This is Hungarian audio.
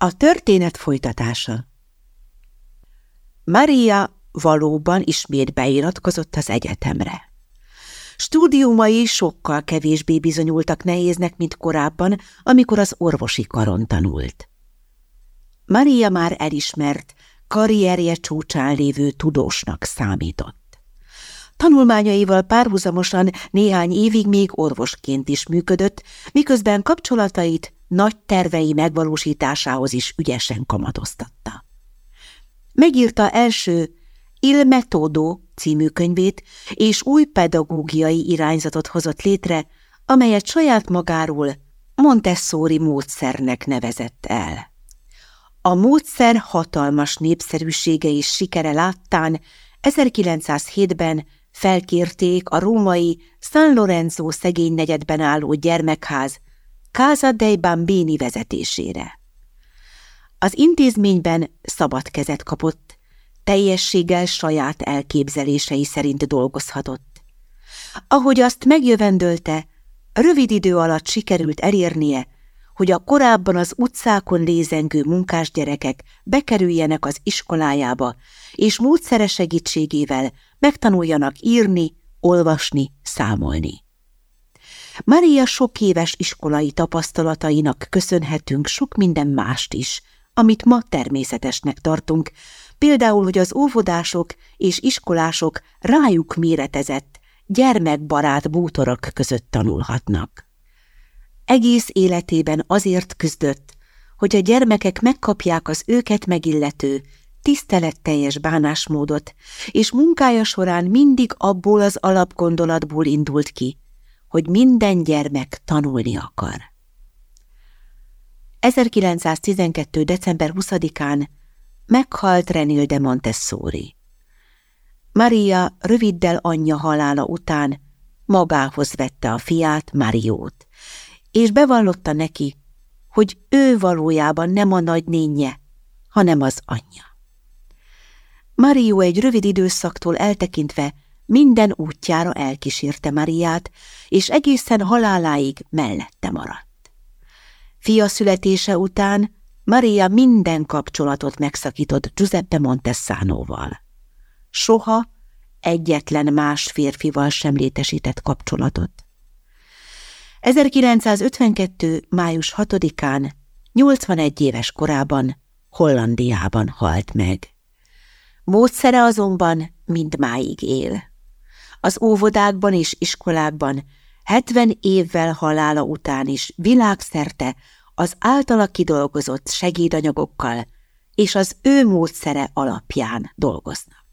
A történet folytatása Maria valóban ismét beiratkozott az egyetemre. Stúdiumai sokkal kevésbé bizonyultak nehéznek, mint korábban, amikor az orvosi karon tanult. Maria már elismert, karrierje csúcsán lévő tudósnak számított. Tanulmányaival párhuzamosan néhány évig még orvosként is működött, miközben kapcsolatait nagy tervei megvalósításához is ügyesen kamatoztatta. Megírta első Il Metodo című könyvét, és új pedagógiai irányzatot hozott létre, amelyet saját magáról Montessori módszernek nevezett el. A módszer hatalmas népszerűsége és sikere láttán 1907-ben felkérték a római San Lorenzo szegény negyedben álló gyermekház Casa dei Bambini vezetésére. Az intézményben szabad kezet kapott, teljességgel saját elképzelései szerint dolgozhatott. Ahogy azt megjövendölte, rövid idő alatt sikerült elérnie, hogy a korábban az utcákon lézengő munkásgyerekek bekerüljenek az iskolájába, és módszere segítségével megtanuljanak írni, olvasni, számolni. Maria sok éves iskolai tapasztalatainak köszönhetünk sok minden mást is, amit ma természetesnek tartunk, például, hogy az óvodások és iskolások rájuk méretezett, gyermekbarát bútorok között tanulhatnak. Egész életében azért küzdött, hogy a gyermekek megkapják az őket megillető, tiszteletteljes bánásmódot, és munkája során mindig abból az alapgondolatból indult ki, hogy minden gyermek tanulni akar. 1912. december 20-án meghalt Renil de Montessori. Maria röviddel anyja halála után magához vette a fiát, Mariót, és bevallotta neki, hogy ő valójában nem a nagynénye, hanem az anyja. Mario egy rövid időszaktól eltekintve minden útjára elkísérte Mariát, és egészen haláláig mellette maradt. Fia születése után Maria minden kapcsolatot megszakított Giuseppe Montessanoval. Soha egyetlen más férfival sem létesített kapcsolatot. 1952. május 6-án, 81 éves korában Hollandiában halt meg. Módszere azonban mindmáig él. Az óvodákban és iskolákban 70 évvel halála után is világszerte az általa kidolgozott segédanyagokkal és az ő módszere alapján dolgoznak.